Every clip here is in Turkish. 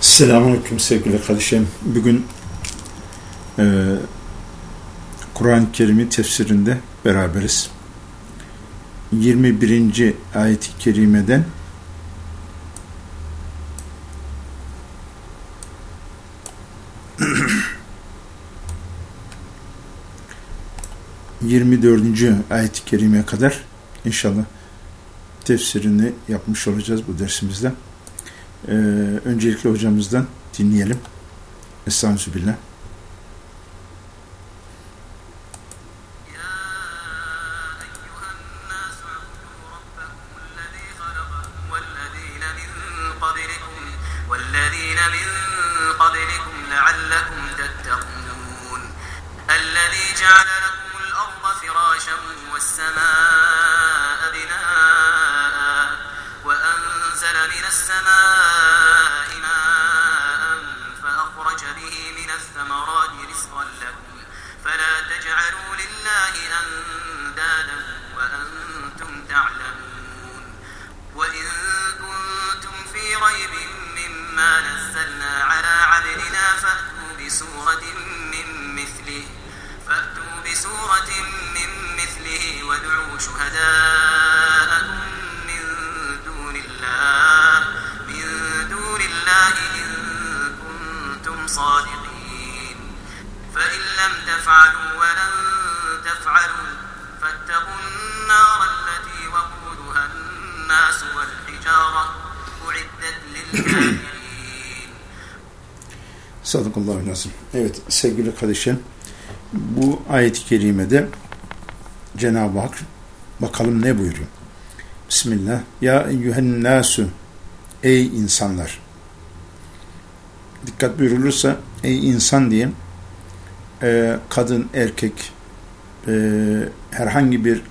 Selamünaleyküm sevgili kardeşim. Bugün e, Kur'an-ı Kerim'in tefsirinde beraberiz. 21. ayet-i kerimeden yirmi dördüncü ayet-i kerimeye kadar inşallah tefsirini yapmış olacağız bu dersimizde. Ee, öncelikle hocamızdan dinleyelim. Estağfirullah. Sadakallahu lazım. Evet sevgili kardeşim bu ayet-i kerimede Cenab-ı Hak bakalım ne buyuruyor. Bismillah. Ya eyyühen nasu ey insanlar. Dikkat buyurulursa ey insan diye e, kadın, erkek e, herhangi bir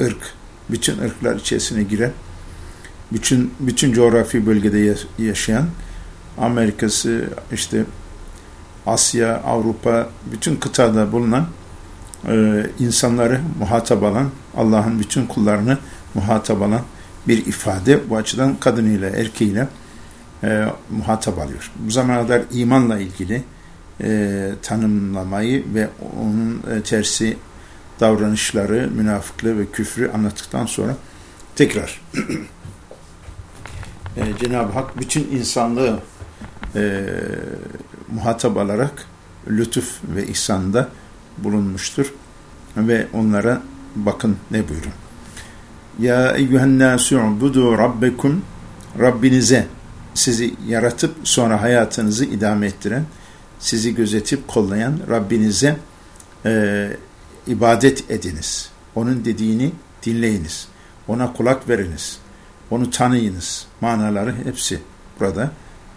ırk, bütün ırklar içerisine giren bütün bütün coğrafi bölgede yaşayan Amerika'sı, işte Asya, Avrupa, bütün kıtada bulunan e, insanları muhatap alan, Allah'ın bütün kullarını muhatap alan bir ifade. Bu açıdan kadınıyla, erkeğiyle e, muhatap alıyor. Bu zamana kadar imanla ilgili e, tanımlamayı ve onun e, tersi davranışları, münafıklığı ve küfrü anlattıktan sonra tekrar e, Cenab-ı Hak bütün insanlığı e, muhatap alarak lütuf ve ihsanda bulunmuştur. Ve onlara bakın ne buyurun. Ya eyyühen nâsû budu rabbekum Rabbinize sizi yaratıp sonra hayatınızı idame ettiren, sizi gözetip kollayan Rabbinize e, ibadet ediniz. Onun dediğini dinleyiniz. Ona kulak veriniz. Onu tanıyınız. Manaları hepsi burada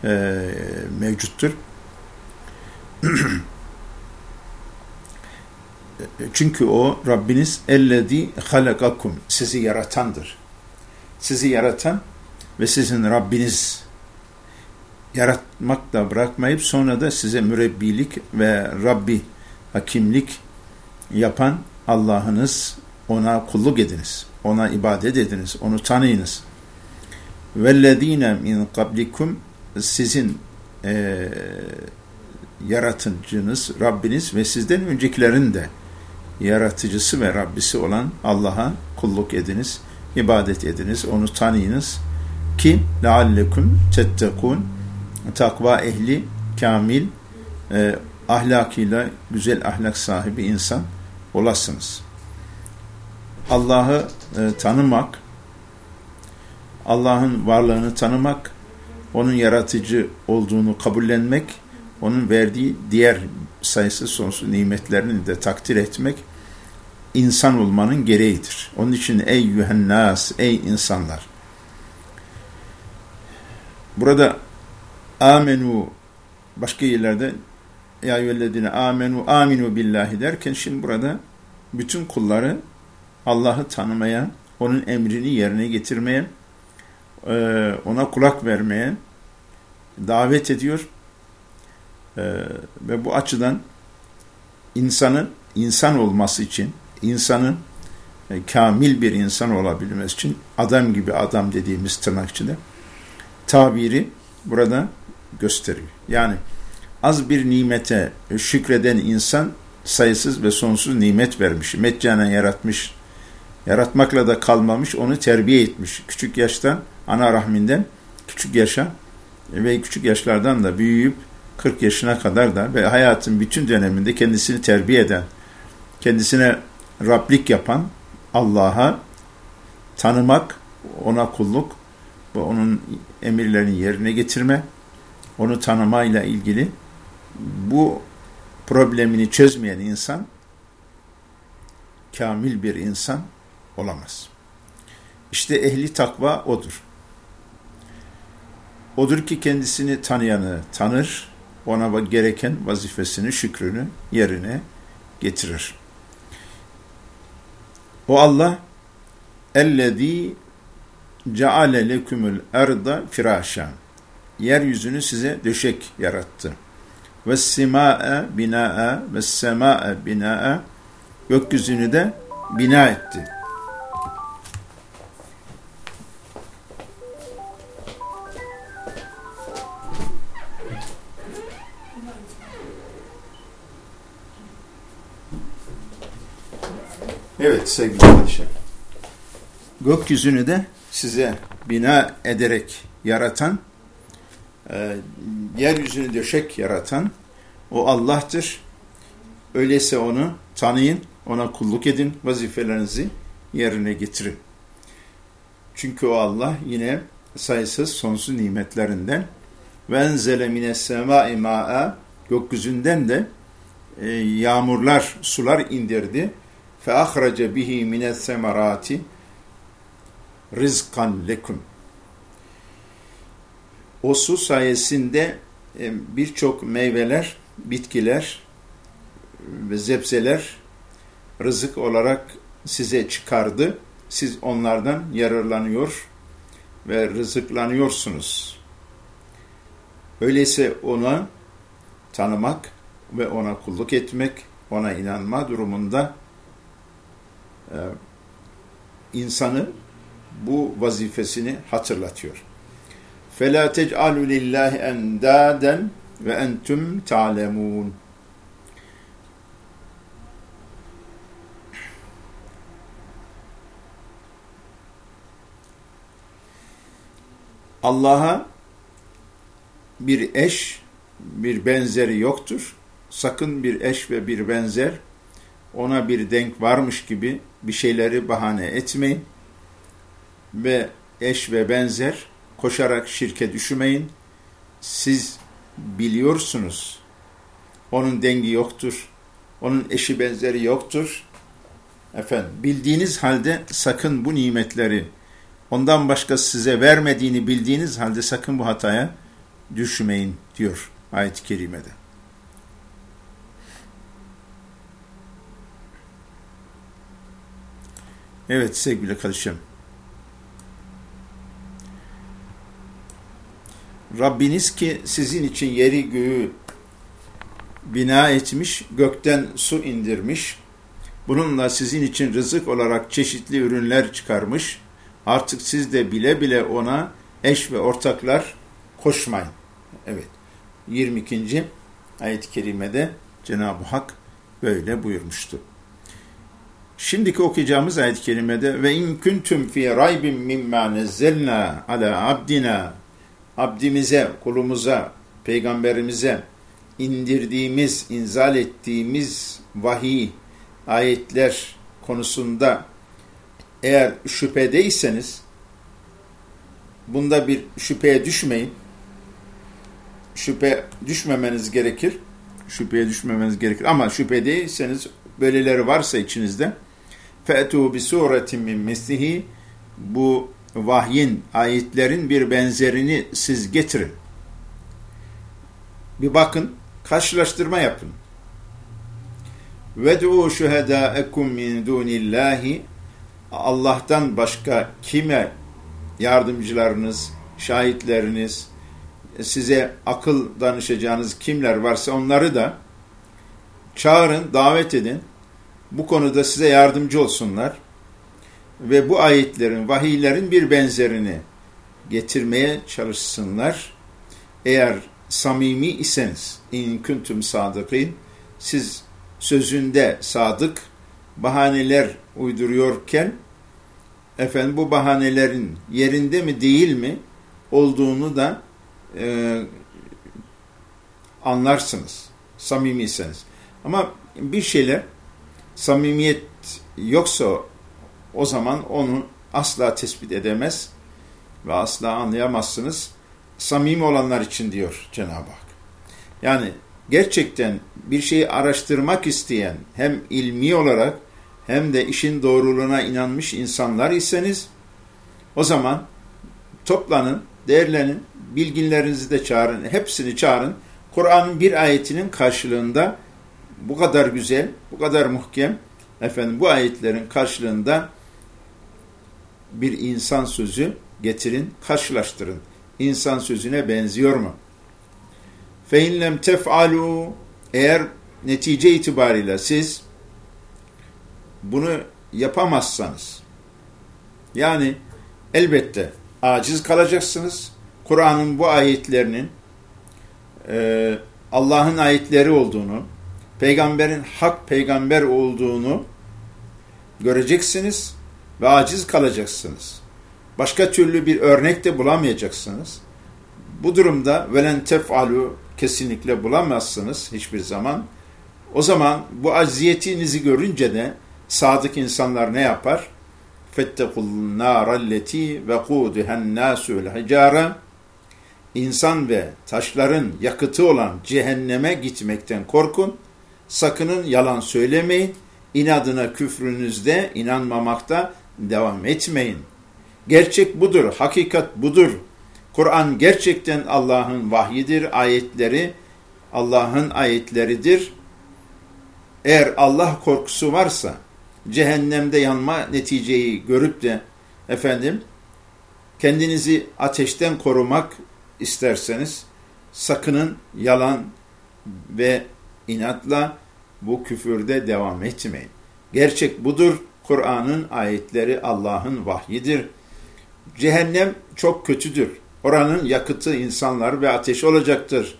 e, mevcuttur. Çünkü o Rabbiniz ellezî halakakum sizi yaratandır. Sizi yaratan ve sizin Rabbiniz yaratmakla bırakmayıp sonra da size mürebbilik ve Rabbi hakimlik yapan Allah'ınız ona kulluk ediniz. Ona ibadet ediniz. Onu tanıyınız. Vellezîne min kablikum sizin e, yaratıcınız, Rabbiniz ve sizden öncekilerin de yaratıcısı ve Rabbisi olan Allah'a kulluk ediniz, ibadet ediniz, onu tanıyınız ki leallekum tettekun takva ehli, kamil, e, ahlakıyla güzel ahlak sahibi insan olasınız. Allah'ı e, tanımak, Allah'ın varlığını tanımak, onun yaratıcı olduğunu kabullenmek, onun verdiği diğer sayısı sonsuz nimetlerini de takdir etmek insan olmanın gereğidir. Onun için ey yuhennas, ey insanlar. Burada amenu başka yerlerde ya yüvelledine amenu aminu billahi derken şimdi burada bütün kulları Allah'ı tanımaya, onun emrini yerine getirmeye, ona kulak vermeye davet ediyor e, ve bu açıdan insanın insan olması için, insanın e, kamil bir insan olabilmesi için adam gibi adam dediğimiz tırnak içinde tabiri burada gösteriyor. Yani az bir nimete şükreden insan sayısız ve sonsuz nimet vermiş. Meccanen yaratmış. Yaratmakla da kalmamış, onu terbiye etmiş. Küçük yaştan, ana rahminden küçük yaşa ve küçük yaşlardan da büyüyüp 40 yaşına kadar da ve hayatın bütün döneminde kendisini terbiye eden, kendisine Rablik yapan Allah'a tanımak, ona kulluk ve onun emirlerini yerine getirme, onu tanımayla ilgili bu problemini çözmeyen insan kamil bir insan olamaz. İşte ehli takva odur. Odur ki kendisini tanıyanı tanır, ona gereken vazifesini, şükrünü yerine getirir. O Allah ellezî ceale lekümül erda firâşa yeryüzünü size döşek yarattı. Ve simâe binâe ve semâe binâe gökyüzünü de bina etti. Evet sevgili kardeşler. Gökyüzünü de size bina ederek yaratan, e, yeryüzünü döşek yaratan o Allah'tır. Öyleyse onu tanıyın, ona kulluk edin, vazifelerinizi yerine getirin. Çünkü o Allah yine sayısız sonsuz nimetlerinden ve enzele mine semâi mâ'a gökyüzünden de e, yağmurlar, sular indirdi fe ahrace bihi mine semerati rizkan lekum. O su sayesinde e, birçok meyveler, bitkiler e, ve zebzeler rızık olarak size çıkardı. Siz onlardan yararlanıyor ve rızıklanıyorsunuz. Öyleyse ona tanımak ve ona kulluk etmek, ona inanma durumunda insanı bu vazifesini hatırlatıyor. فَلَا تَجْعَلُوا لِلّٰهِ اَنْدَادًا وَاَنْتُمْ تَعْلَمُونَ Allah'a bir eş, bir benzeri yoktur. Sakın bir eş ve bir benzer ona bir denk varmış gibi bir şeyleri bahane etmeyin ve eş ve benzer koşarak şirke düşmeyin. Siz biliyorsunuz. Onun dengi yoktur. Onun eşi benzeri yoktur. Efendim, bildiğiniz halde sakın bu nimetleri ondan başka size vermediğini bildiğiniz halde sakın bu hataya düşmeyin diyor ayet-i kerimede. Evet sevgili kardeşim. Rabbiniz ki sizin için yeri göğü bina etmiş, gökten su indirmiş, bununla sizin için rızık olarak çeşitli ürünler çıkarmış, artık siz de bile bile ona eş ve ortaklar koşmayın. Evet, 22. ayet-i kerimede Cenab-ı Hak böyle buyurmuştu. Şimdiki okuyacağımız ayet-i ve in kuntum fi raybin mimma nezzelna ala abdina abdimize, kulumuza, peygamberimize indirdiğimiz, inzal ettiğimiz vahiy, ayetler konusunda eğer şüphedeyseniz bunda bir şüpheye düşmeyin. Şüphe düşmemeniz gerekir. Şüpheye düşmemeniz gerekir. Ama şüphedeyseniz böyleleri varsa içinizde fe'tu bi suretin min mislihi bu vahyin, ayetlerin bir benzerini siz getirin. Bir bakın, karşılaştırma yapın. وَدْعُوا شُهَدَاءَكُمْ مِنْ دُونِ اللّٰهِ Allah'tan başka kime yardımcılarınız, şahitleriniz, size akıl danışacağınız kimler varsa onları da çağırın, davet edin. Bu konuda size yardımcı olsunlar ve bu ayetlerin, vahiylerin bir benzerini getirmeye çalışsınlar. Eğer samimi iseniz, in kuntum sadıkin, siz sözünde sadık, bahaneler uyduruyorken, efendim bu bahanelerin yerinde mi değil mi olduğunu da e, anlarsınız. Samimiyseniz. Ama bir şeyler samimiyet yoksa o zaman onu asla tespit edemez ve asla anlayamazsınız. Samimi olanlar için diyor Cenab-ı Hak. Yani gerçekten bir şeyi araştırmak isteyen hem ilmi olarak hem de işin doğruluğuna inanmış insanlar iseniz o zaman toplanın, değerlenin, bilginlerinizi de çağırın, hepsini çağırın. Kur'an'ın bir ayetinin karşılığında bu kadar güzel, bu kadar muhkem, efendim bu ayetlerin karşılığında bir insan sözü getirin, karşılaştırın. İnsan sözüne benziyor mu? فَاِنْ لَمْ Eğer netice itibariyle siz bunu yapamazsanız, yani elbette aciz kalacaksınız. Kur'an'ın bu ayetlerinin e, Allah'ın ayetleri olduğunu, peygamberin hak peygamber olduğunu göreceksiniz ve aciz kalacaksınız. Başka türlü bir örnek de bulamayacaksınız. Bu durumda velen tef'alu kesinlikle bulamazsınız hiçbir zaman. O zaman bu aziyetinizi görünce de sadık insanlar ne yapar? فَاتَّقُوا النَّارَ الَّتِي وَقُودُهَا النَّاسُ الْحِجَارَ İnsan ve taşların yakıtı olan cehenneme gitmekten korkun. Sakının yalan söylemeyin. İnadına küfrünüzde, inanmamakta devam etmeyin. Gerçek budur, hakikat budur. Kur'an gerçekten Allah'ın vahyidir, ayetleri Allah'ın ayetleridir. Eğer Allah korkusu varsa, cehennemde yanma neticeyi görüp de efendim kendinizi ateşten korumak isterseniz sakının yalan ve inatla bu küfürde devam etmeyin. Gerçek budur. Kur'an'ın ayetleri Allah'ın vahyidir. Cehennem çok kötüdür. Oranın yakıtı insanlar ve ateş olacaktır.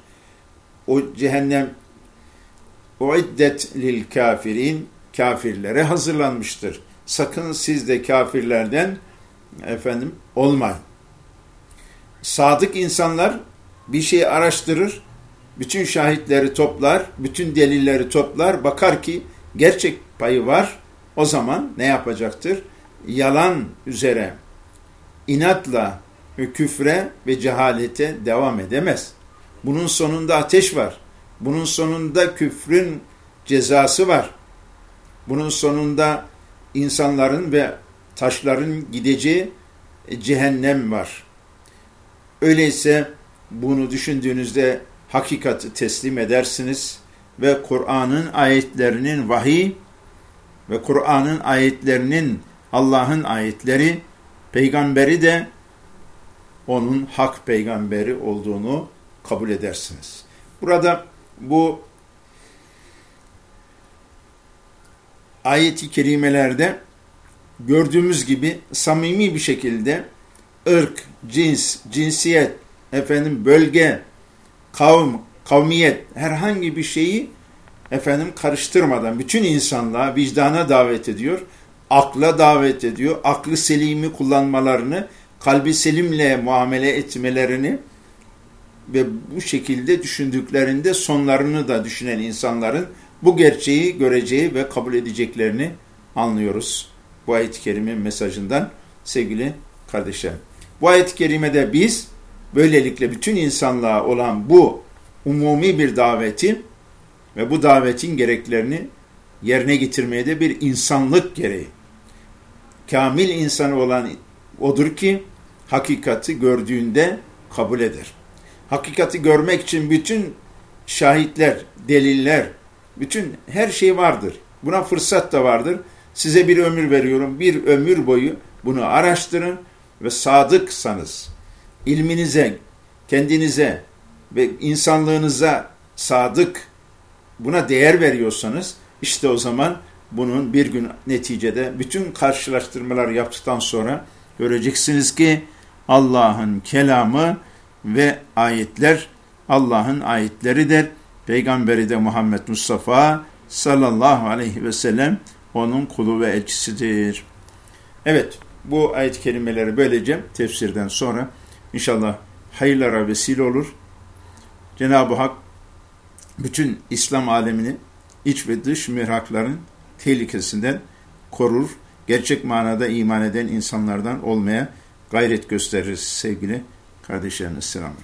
O cehennem uiddet lil kafirin kafirlere hazırlanmıştır. Sakın siz de kafirlerden efendim olmayın. Sadık insanlar bir şeyi araştırır, bütün şahitleri toplar, bütün delilleri toplar, bakar ki gerçek payı var. O zaman ne yapacaktır? Yalan üzere, inatla, küfre ve cehalete devam edemez. Bunun sonunda ateş var. Bunun sonunda küfrün cezası var. Bunun sonunda insanların ve taşların gideceği cehennem var. Öyleyse bunu düşündüğünüzde hakikati teslim edersiniz ve Kur'an'ın ayetlerinin vahiy ve Kur'an'ın ayetlerinin Allah'ın ayetleri, peygamberi de onun hak peygamberi olduğunu kabul edersiniz. Burada bu ayeti kerimelerde gördüğümüz gibi samimi bir şekilde ırk, cins, cinsiyet, efendim bölge, kavm, kavmiyet herhangi bir şeyi efendim karıştırmadan bütün insanlığa vicdana davet ediyor, akla davet ediyor, aklı selimi kullanmalarını, kalbi selimle muamele etmelerini ve bu şekilde düşündüklerinde sonlarını da düşünen insanların bu gerçeği göreceği ve kabul edeceklerini anlıyoruz. Bu ayet-i kerime mesajından sevgili kardeşlerim. Bu ayet-i kerimede biz böylelikle bütün insanlığa olan bu umumi bir daveti ve bu davetin gereklerini yerine getirmeye de bir insanlık gereği. Kamil insanı olan odur ki hakikati gördüğünde kabul eder. Hakikati görmek için bütün şahitler, deliller, bütün her şey vardır. Buna fırsat da vardır. Size bir ömür veriyorum. Bir ömür boyu bunu araştırın ve sadıksanız, ilminize, kendinize ve insanlığınıza sadık, buna değer veriyorsanız, işte o zaman bunun bir gün neticede bütün karşılaştırmalar yaptıktan sonra göreceksiniz ki Allah'ın kelamı ve ayetler Allah'ın ayetleridir. Peygamberi de Muhammed Mustafa sallallahu aleyhi ve sellem onun kulu ve elçisidir. Evet, bu ayet-i kerimeleri böylece tefsirden sonra inşallah hayırlara vesile olur. Cenab-ı Hak bütün İslam alemini iç ve dış mihrakların tehlikesinden korur. Gerçek manada iman eden insanlardan olmaya gayret gösterir sevgili kardeşlerimiz. Selamun